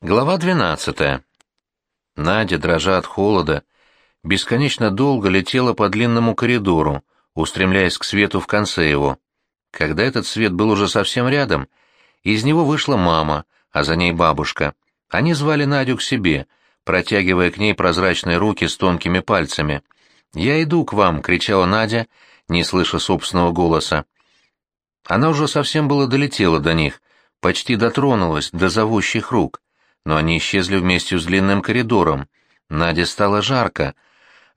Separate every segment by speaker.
Speaker 1: Глава 12. Надя, дрожа от холода, бесконечно долго летела по длинному коридору, устремляясь к свету в конце его. Когда этот свет был уже совсем рядом, из него вышла мама, а за ней бабушка. Они звали Надю к себе, протягивая к ней прозрачные руки с тонкими пальцами. «Я иду к вам!» — кричала Надя, не слыша собственного голоса. Она уже совсем было долетела до них, почти дотронулась до зовущих рук но они исчезли вместе с длинным коридором. Наде стало жарко.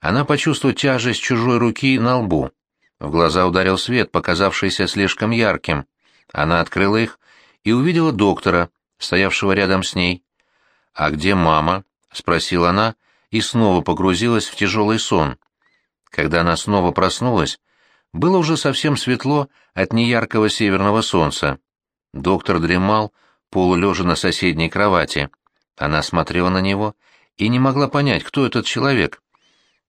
Speaker 1: Она почувствовала тяжесть чужой руки на лбу. В глаза ударил свет, показавшийся слишком ярким. Она открыла их и увидела доктора, стоявшего рядом с ней. «А где мама?» — спросила она и снова погрузилась в тяжелый сон. Когда она снова проснулась, было уже совсем светло от неяркого северного солнца. Доктор дремал, полулежа на соседней кровати. Она смотрела на него и не могла понять, кто этот человек.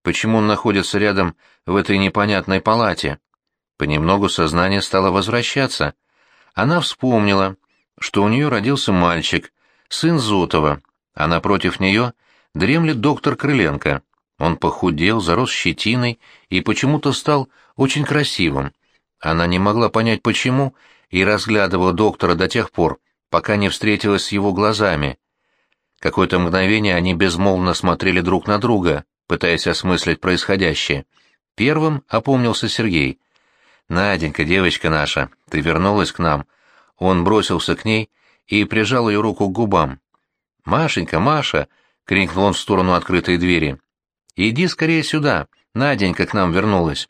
Speaker 1: Почему он находится рядом в этой непонятной палате? Понемногу сознание стало возвращаться. Она вспомнила, что у нее родился мальчик, сын Зотова, а напротив нее дремлет доктор Крыленко. Он похудел, зарос щетиной и почему-то стал очень красивым. Она не могла понять, почему, и разглядывала доктора до тех пор, пока не встретилась с его глазами. Какое-то мгновение они безмолвно смотрели друг на друга, пытаясь осмыслить происходящее. Первым опомнился Сергей. «Наденька, девочка наша, ты вернулась к нам». Он бросился к ней и прижал ее руку к губам. «Машенька, Маша!» — крикнул он в сторону открытой двери. «Иди скорее сюда, Наденька к нам вернулась».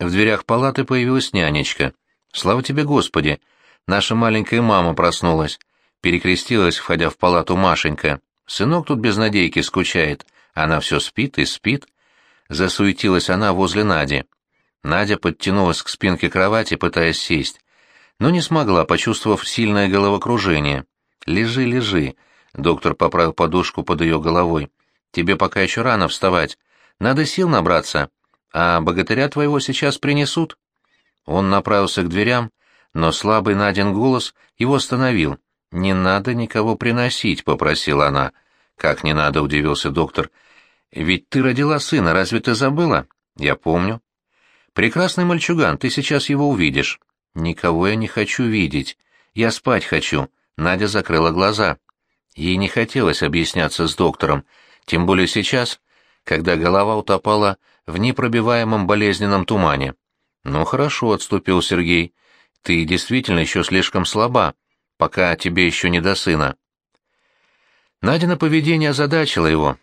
Speaker 1: В дверях палаты появилась нянечка. «Слава тебе, Господи! Наша маленькая мама проснулась. Перекрестилась, входя в палату Машенька. Сынок тут без надейки скучает. Она все спит и спит. Засуетилась она возле Нади. Надя подтянулась к спинке кровати, пытаясь сесть, но не смогла, почувствовав сильное головокружение. «Лежи, лежи», — доктор поправил подушку под ее головой. «Тебе пока еще рано вставать. Надо сил набраться. А богатыря твоего сейчас принесут». Он направился к дверям, но слабый Надин голос его остановил. «Не надо никого приносить», — попросила она. «Как не надо?» — удивился доктор. «Ведь ты родила сына, разве ты забыла?» «Я помню». «Прекрасный мальчуган, ты сейчас его увидишь». «Никого я не хочу видеть. Я спать хочу». Надя закрыла глаза. Ей не хотелось объясняться с доктором, тем более сейчас, когда голова утопала в непробиваемом болезненном тумане. «Ну хорошо», — отступил Сергей. Ты действительно еще слишком слаба, пока тебе еще не до сына. Надина поведение озадачило его.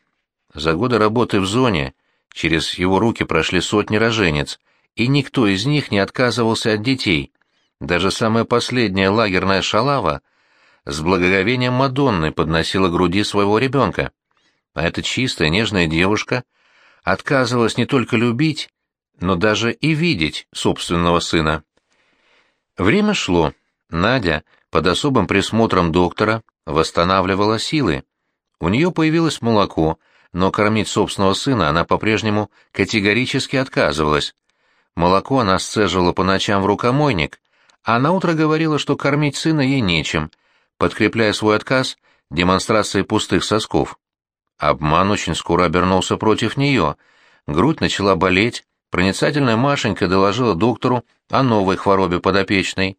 Speaker 1: За годы работы в зоне через его руки прошли сотни роженец, и никто из них не отказывался от детей. Даже самая последняя лагерная шалава с благоговением Мадонны подносила груди своего ребенка. А эта чистая, нежная девушка отказывалась не только любить, но даже и видеть собственного сына. Время шло. Надя под особым присмотром доктора восстанавливала силы. У нее появилось молоко, но кормить собственного сына она по-прежнему категорически отказывалась. Молоко она сцеживала по ночам в рукомойник, а на утро говорила, что кормить сына ей нечем, подкрепляя свой отказ демонстрацией пустых сосков. Обман очень скоро обернулся против нее. Грудь начала болеть, проницательная Машенька доложила доктору о новой хворобе подопечной.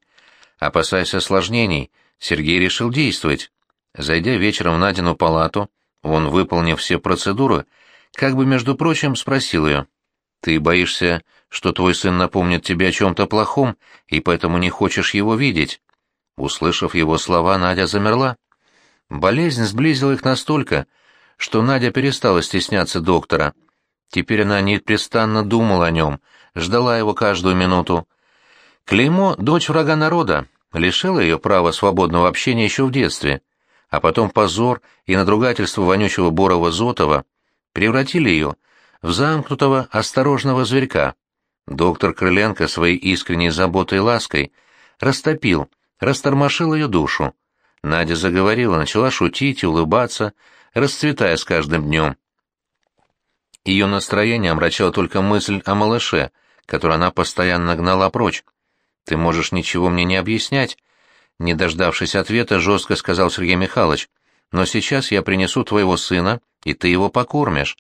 Speaker 1: Опасаясь осложнений, Сергей решил действовать. Зайдя вечером в Надину палату, он, выполнив все процедуры, как бы, между прочим, спросил ее, «Ты боишься, что твой сын напомнит тебе о чем-то плохом, и поэтому не хочешь его видеть?» Услышав его слова, Надя замерла. Болезнь сблизила их настолько, что Надя перестала стесняться доктора — Теперь она непрестанно думала о нем, ждала его каждую минуту. Клеймо «дочь врага народа» лишило ее права свободного общения еще в детстве, а потом позор и надругательство вонючего Борова-Зотова превратили ее в замкнутого, осторожного зверька. Доктор Крыленко своей искренней заботой и лаской растопил, растормошил ее душу. Надя заговорила, начала шутить и улыбаться, расцветая с каждым днем. Ее настроение омрачала только мысль о малыше, который она постоянно гнала прочь. «Ты можешь ничего мне не объяснять. Не дождавшись ответа, жестко сказал Сергей Михайлович, «Но сейчас я принесу твоего сына, и ты его покормишь.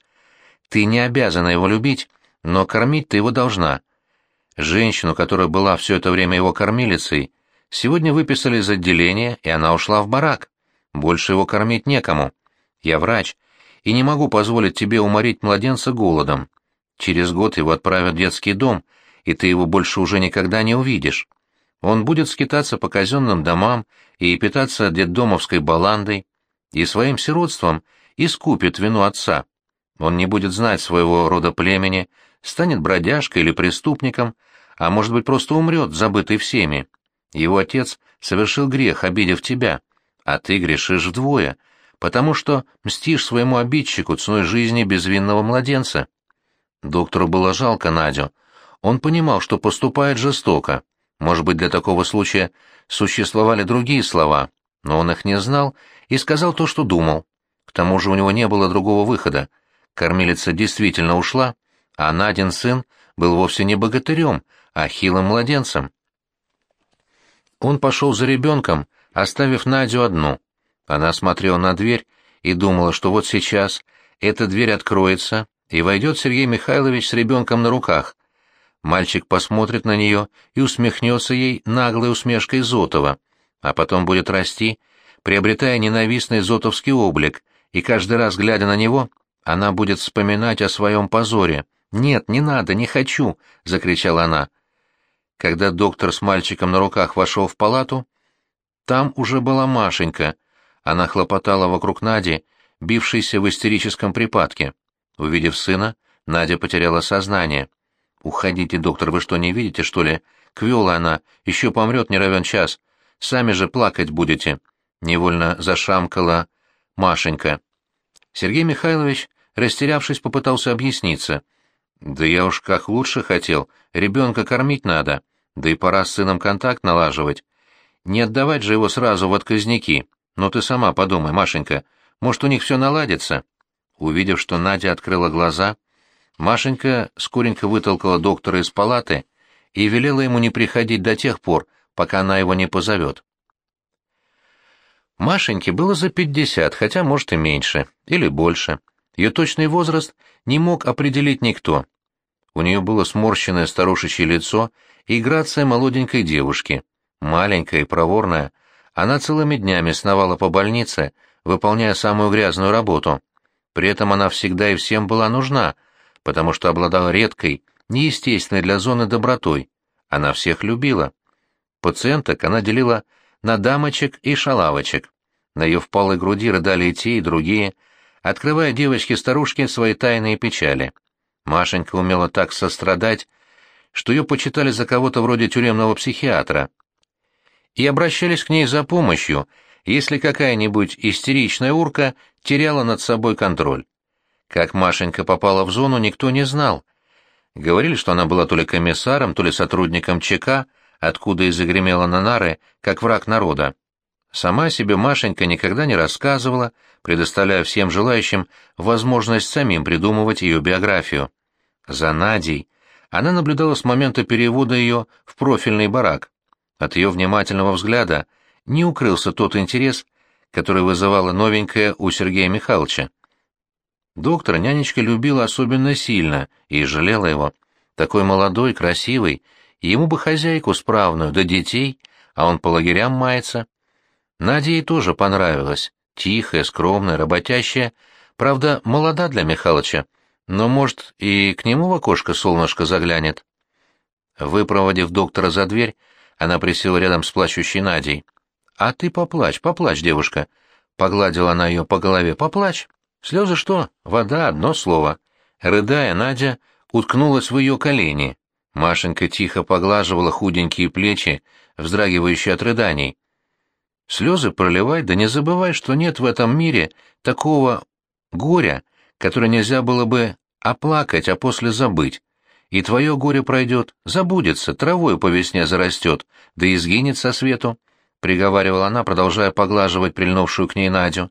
Speaker 1: Ты не обязана его любить, но кормить ты его должна. Женщину, которая была все это время его кормилицей, сегодня выписали из отделения, и она ушла в барак. Больше его кормить некому. Я врач, и не могу позволить тебе уморить младенца голодом. Через год его отправят в детский дом, и ты его больше уже никогда не увидишь. Он будет скитаться по казенным домам и питаться детдомовской баландой, и своим сиротством искупит вину отца. Он не будет знать своего рода племени, станет бродяжкой или преступником, а может быть просто умрет, забытый всеми. Его отец совершил грех, обидев тебя, а ты грешишь вдвое, потому что мстишь своему обидчику ценой жизни безвинного младенца. Доктору было жалко Надю. Он понимал, что поступает жестоко. Может быть, для такого случая существовали другие слова, но он их не знал и сказал то, что думал. К тому же у него не было другого выхода. Кормилица действительно ушла, а Надин сын был вовсе не богатырем, а хилым младенцем. Он пошел за ребенком, оставив Надю одну. Она смотрела на дверь и думала, что вот сейчас эта дверь откроется, и войдет Сергей Михайлович с ребенком на руках. Мальчик посмотрит на нее и усмехнется ей наглой усмешкой Зотова, а потом будет расти, приобретая ненавистный зотовский облик, и каждый раз, глядя на него, она будет вспоминать о своем позоре. «Нет, не надо, не хочу!» — закричала она. Когда доктор с мальчиком на руках вошел в палату, там уже была Машенька. Она хлопотала вокруг Нади, бившейся в истерическом припадке. Увидев сына, Надя потеряла сознание. «Уходите, доктор, вы что, не видите, что ли? Квела она, еще помрет не равен час. Сами же плакать будете», — невольно зашамкала Машенька. Сергей Михайлович, растерявшись, попытался объясниться. «Да я уж как лучше хотел, ребенка кормить надо, да и пора с сыном контакт налаживать. Не отдавать же его сразу в отказники. Но ты сама подумай, Машенька, может, у них все наладится?» Увидев, что Надя открыла глаза, Машенька скоренько вытолкала доктора из палаты и велела ему не приходить до тех пор, пока она его не позовет. Машеньке было за пятьдесят, хотя, может, и меньше, или больше. Ее точный возраст не мог определить никто. У нее было сморщенное старушечье лицо и грация молоденькой девушки. Маленькая и проворная, она целыми днями сновала по больнице, выполняя самую грязную работу. При этом она всегда и всем была нужна, потому что обладала редкой, неестественной для зоны добротой. Она всех любила. Пациенток она делила на дамочек и шалавочек. На ее впалой груди рыдали и те, и другие, открывая девочке-старушке свои тайные печали. Машенька умела так сострадать, что ее почитали за кого-то вроде тюремного психиатра. И обращались к ней за помощью, если какая-нибудь истеричная урка теряла над собой контроль. Как Машенька попала в зону, никто не знал. Говорили, что она была то ли комиссаром, то ли сотрудником ЧК, откуда и загремела на нары, как враг народа. Сама себе Машенька никогда не рассказывала, предоставляя всем желающим возможность самим придумывать ее биографию. За Надей она наблюдала с момента перевода ее в профильный барак. От ее внимательного взгляда не укрылся тот интерес, который вызывала новенькая у Сергея Михайловича. Доктор нянечка любила особенно сильно и жалела его. Такой молодой, красивый, ему бы хозяйку справную, да детей, а он по лагерям мается. Наде ей тоже понравилась, тихая, скромная, работящая, правда, молода для Михалыча, но, может, и к нему в окошко солнышко заглянет. Выпроводив доктора за дверь, она присела рядом с плачущей Надей. «А ты поплачь, поплачь, девушка!» Погладила она ее по голове. «Поплачь! Слезы что? Вода, одно слово!» Рыдая, Надя уткнулась в ее колени. Машенька тихо поглаживала худенькие плечи, вздрагивающие от рыданий. «Слезы проливай, да не забывай, что нет в этом мире такого горя, которое нельзя было бы оплакать, а после забыть. И твое горе пройдет, забудется, травой по весне зарастет, да и сгинет со свету», — приговаривала она, продолжая поглаживать прильнувшую к ней Надю.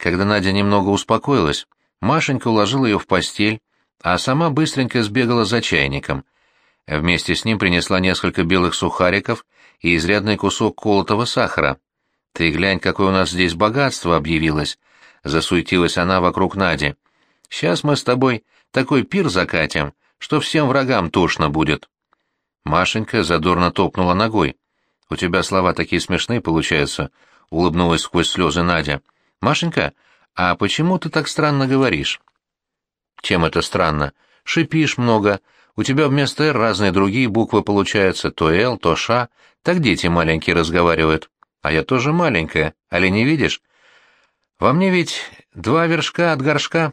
Speaker 1: Когда Надя немного успокоилась, Машенька уложила ее в постель, а сама быстренько сбегала за чайником. Вместе с ним принесла несколько белых сухариков и изрядный кусок колотого сахара. Ты глянь, какое у нас здесь богатство объявилось, засуетилась она вокруг Нади. Сейчас мы с тобой такой пир закатим, что всем врагам тошно будет. Машенька задорно топнула ногой. У тебя слова такие смешные получаются, улыбнулась сквозь слезы Надя. Машенька, а почему ты так странно говоришь? Чем это странно? Шипишь много. У тебя вместо «р» разные другие буквы получаются, то «л», то «ш». Так дети маленькие разговаривают. А я тоже маленькая, али не видишь? Во мне ведь два вершка от горшка.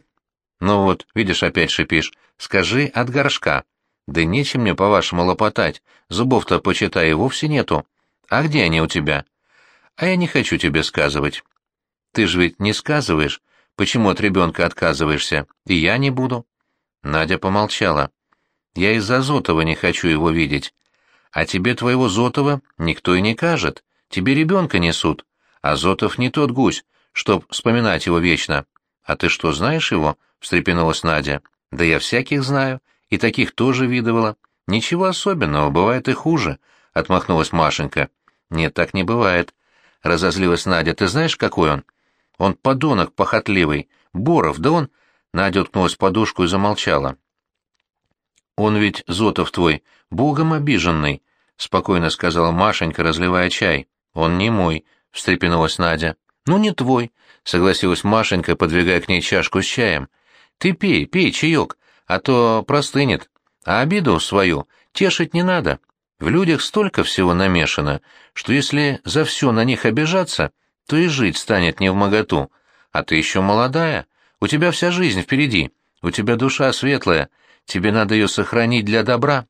Speaker 1: Ну вот, видишь, опять шипишь. Скажи от горшка. Да нечем мне, по-вашему, лопотать. Зубов-то, почитай, вовсе нету. А где они у тебя? А я не хочу тебе сказывать. Ты же ведь не сказываешь, почему от ребенка отказываешься, и я не буду. Надя помолчала. Я из-за Зотова не хочу его видеть. А тебе твоего Зотова никто и не кажет. Тебе ребенка несут. А Зотов не тот гусь, чтоб вспоминать его вечно. А ты что, знаешь его? — встрепенулась Надя. Да я всяких знаю, и таких тоже видывала. Ничего особенного, бывает и хуже, — отмахнулась Машенька. Нет, так не бывает. Разозлилась Надя. Ты знаешь, какой он? Он подонок похотливый. Боров, да он... Надя уткнулась в подушку и замолчала. «Он ведь, Зотов твой, богом обиженный», — спокойно сказала Машенька, разливая чай. «Он не мой», — встрепенулась Надя. «Ну, не твой», — согласилась Машенька, подвигая к ней чашку с чаем. «Ты пей, пей чаек, а то простынет. А обиду свою тешить не надо. В людях столько всего намешано, что если за все на них обижаться, то и жить станет не в моготу. А ты еще молодая, у тебя вся жизнь впереди, у тебя душа светлая, тебе надо ее сохранить для добра.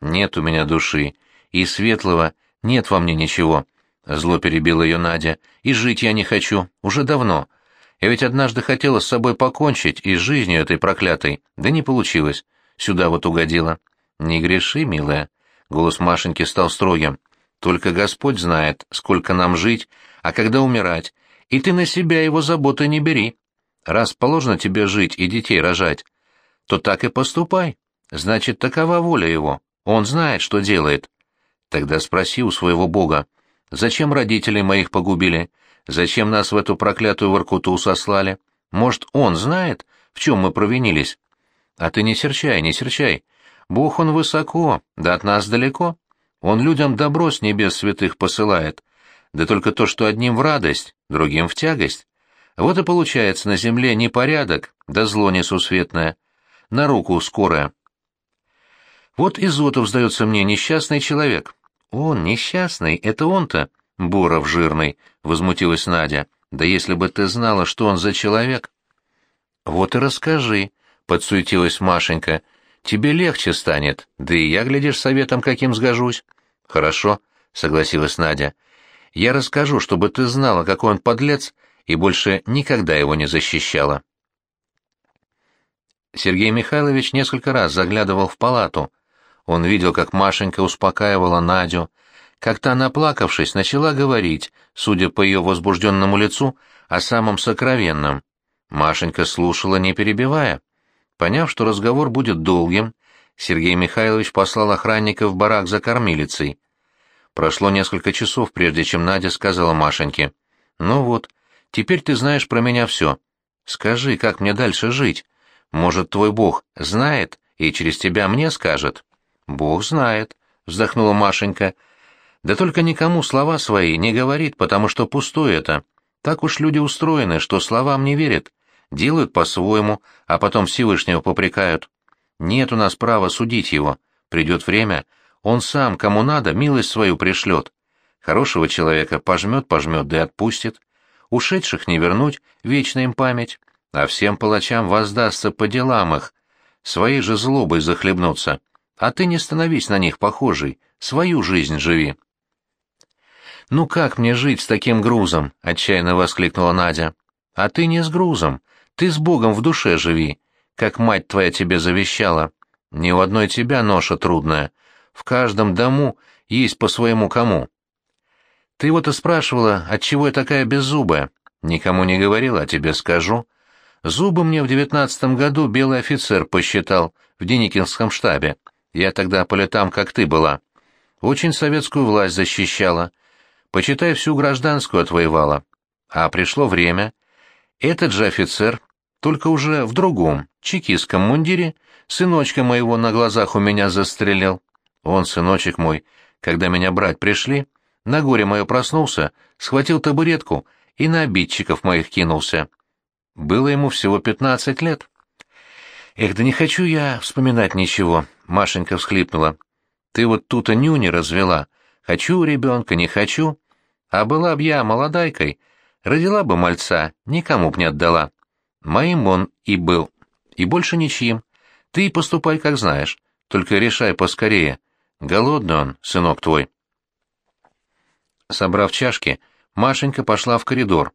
Speaker 1: Нет у меня души, и светлого нет во мне ничего. Зло перебила ее Надя, и жить я не хочу, уже давно. Я ведь однажды хотела с собой покончить и с жизнью этой проклятой, да не получилось. Сюда вот угодила. Не греши, милая. Голос Машеньки стал строгим. Только Господь знает, сколько нам жить, а когда умирать, и ты на себя его заботы не бери. Раз положено тебе жить и детей рожать, то так и поступай. Значит, такова воля его. Он знает, что делает. Тогда спроси у своего Бога, зачем родителей моих погубили? Зачем нас в эту проклятую Воркуту сослали? Может, он знает, в чем мы провинились? А ты не серчай, не серчай. Бог он высоко, да от нас далеко. Он людям добро с небес святых посылает. Да только то, что одним в радость, другим в тягость. Вот и получается на земле непорядок, да зло несусветное. На руку скорое. Вот Изотов, сдается мне, несчастный человек. Он несчастный, это он-то, Боров жирный, — возмутилась Надя. Да если бы ты знала, что он за человек. Вот и расскажи, — подсуетилась Машенька. Тебе легче станет, да и я, глядишь, советом каким сгожусь. Хорошо, — согласилась Надя. Я расскажу, чтобы ты знала, какой он подлец, и больше никогда его не защищала. Сергей Михайлович несколько раз заглядывал в палату. Он видел, как Машенька успокаивала Надю, как та, наплакавшись, начала говорить, судя по ее возбужденному лицу, о самом сокровенном. Машенька слушала, не перебивая. Поняв, что разговор будет долгим, Сергей Михайлович послал охранника в барак за кормилицей. Прошло несколько часов, прежде чем Надя сказала Машеньке. «Ну вот, Теперь ты знаешь про меня все. Скажи, как мне дальше жить? Может, твой бог знает и через тебя мне скажет?» «Бог знает», — вздохнула Машенька. «Да только никому слова свои не говорит, потому что пустое это. Так уж люди устроены, что словам не верят. Делают по-своему, а потом Всевышнего попрекают. Нет у нас права судить его. Придет время, он сам, кому надо, милость свою пришлет. Хорошего человека пожмет-пожмет, да и отпустит. Ушедших не вернуть, вечная им память, а всем палачам воздастся по делам их, своей же злобой захлебнуться. А ты не становись на них похожей, свою жизнь живи. «Ну как мне жить с таким грузом?» — отчаянно воскликнула Надя. «А ты не с грузом, ты с Богом в душе живи, как мать твоя тебе завещала. Ни у одной тебя ноша трудная, в каждом дому есть по своему кому. Ты вот и спрашивала, отчего я такая беззубая. Никому не говорила, а тебе скажу. Зубы мне в девятнадцатом году белый офицер посчитал в Деникинском штабе. Я тогда по летам, как ты была. Очень советскую власть защищала. Почитай, всю гражданскую отвоевала. А пришло время. Этот же офицер, только уже в другом, чекистском мундире, сыночка моего на глазах у меня застрелил. Он, сыночек мой, когда меня брать пришли, на горе мое проснулся, схватил табуретку и на обидчиков моих кинулся. Было ему всего пятнадцать лет. «Эх, да не хочу я вспоминать ничего», — Машенька всхлипнула. «Ты вот тут-то нюни развела. Хочу ребенка, не хочу. А была б я молодайкой, родила бы мальца, никому б не отдала. Моим он и был, и больше ничьим. Ты поступай, как знаешь, только решай поскорее. Голодный он, сынок твой». Собрав чашки, Машенька пошла в коридор.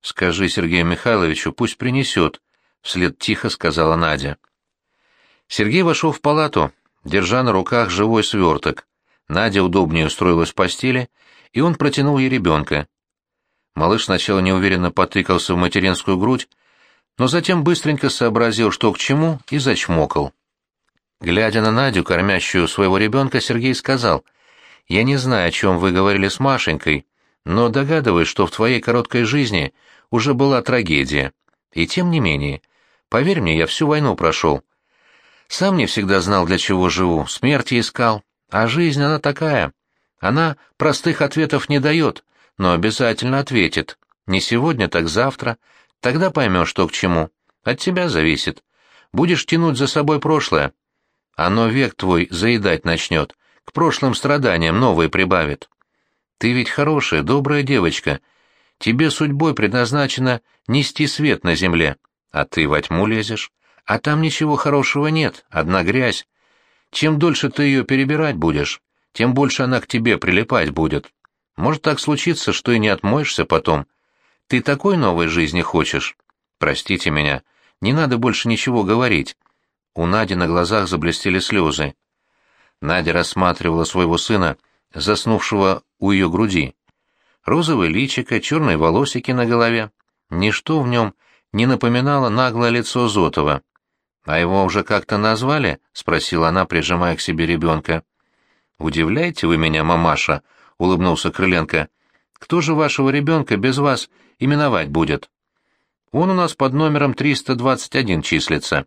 Speaker 1: «Скажи Сергею Михайловичу, пусть принесет», — вслед тихо сказала Надя. Сергей вошел в палату, держа на руках живой сверток. Надя удобнее устроилась в постели, и он протянул ей ребенка. Малыш сначала неуверенно потыкался в материнскую грудь, но затем быстренько сообразил, что к чему, и зачмокал. Глядя на Надю, кормящую своего ребенка, Сергей сказал, «Я не знаю, о чем вы говорили с Машенькой, но догадываюсь, что в твоей короткой жизни уже была трагедия. И тем не менее, поверь мне, я всю войну прошел. Сам не всегда знал, для чего живу, смерти искал. А жизнь, она такая. Она простых ответов не дает, но обязательно ответит. Не сегодня, так завтра. Тогда поймешь, что к чему. От тебя зависит. Будешь тянуть за собой прошлое. Оно век твой заедать начнет, к прошлым страданиям новые прибавит. Ты ведь хорошая, добрая девочка, Тебе судьбой предназначено нести свет на земле, а ты во тьму лезешь. А там ничего хорошего нет, одна грязь. Чем дольше ты ее перебирать будешь, тем больше она к тебе прилипать будет. Может так случиться, что и не отмоешься потом. Ты такой новой жизни хочешь? Простите меня, не надо больше ничего говорить. У Нади на глазах заблестели слезы. Надя рассматривала своего сына, заснувшего у ее груди розовое личико, черные волосики на голове. Ничто в нем не напоминало наглое лицо Зотова. «А его уже как-то назвали?» — спросила она, прижимая к себе ребенка. «Удивляете вы меня, мамаша?» — улыбнулся Крыленко. «Кто же вашего ребенка без вас именовать будет?» «Он у нас под номером 321 числится.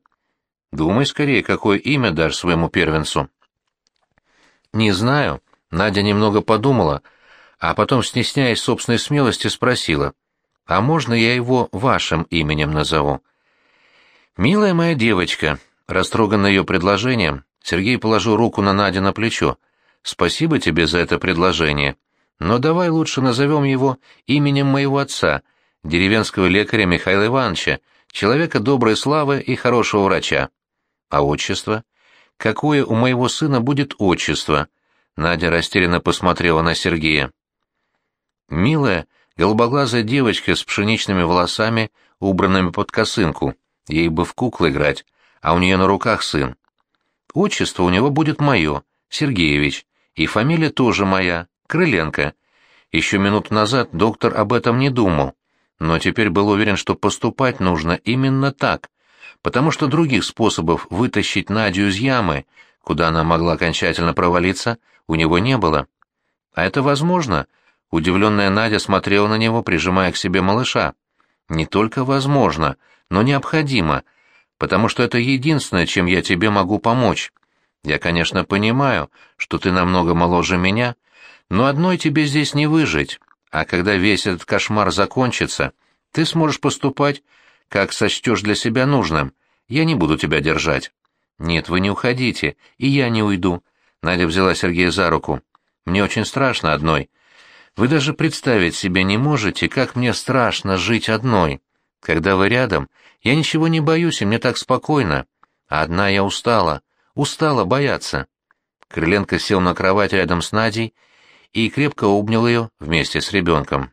Speaker 1: Думай скорее, какое имя дашь своему первенцу». «Не знаю». Надя немного подумала — а потом, стесняясь собственной смелости, спросила, «А можно я его вашим именем назову?» «Милая моя девочка», растроганный ее предложением, Сергей положил руку на Надя на плечо. «Спасибо тебе за это предложение, но давай лучше назовем его именем моего отца, деревенского лекаря Михаила Ивановича, человека доброй славы и хорошего врача. А отчество? Какое у моего сына будет отчество?» Надя растерянно посмотрела на Сергея. Милая, голубоглазая девочка с пшеничными волосами, убранными под косынку. Ей бы в куклы играть, а у нее на руках сын. Отчество у него будет мое, Сергеевич, и фамилия тоже моя, Крыленко. Еще минуту назад доктор об этом не думал, но теперь был уверен, что поступать нужно именно так, потому что других способов вытащить Надю из ямы, куда она могла окончательно провалиться, у него не было. А это возможно — Удивленная Надя смотрела на него, прижимая к себе малыша. «Не только возможно, но необходимо, потому что это единственное, чем я тебе могу помочь. Я, конечно, понимаю, что ты намного моложе меня, но одной тебе здесь не выжить, а когда весь этот кошмар закончится, ты сможешь поступать, как сочтешь для себя нужным. Я не буду тебя держать». «Нет, вы не уходите, и я не уйду», — Надя взяла Сергея за руку. «Мне очень страшно одной». Вы даже представить себе не можете, как мне страшно жить одной. Когда вы рядом, я ничего не боюсь, и мне так спокойно. А одна я устала, устала бояться». Крыленко сел на кровать рядом с Надей и крепко обнял ее вместе с ребенком.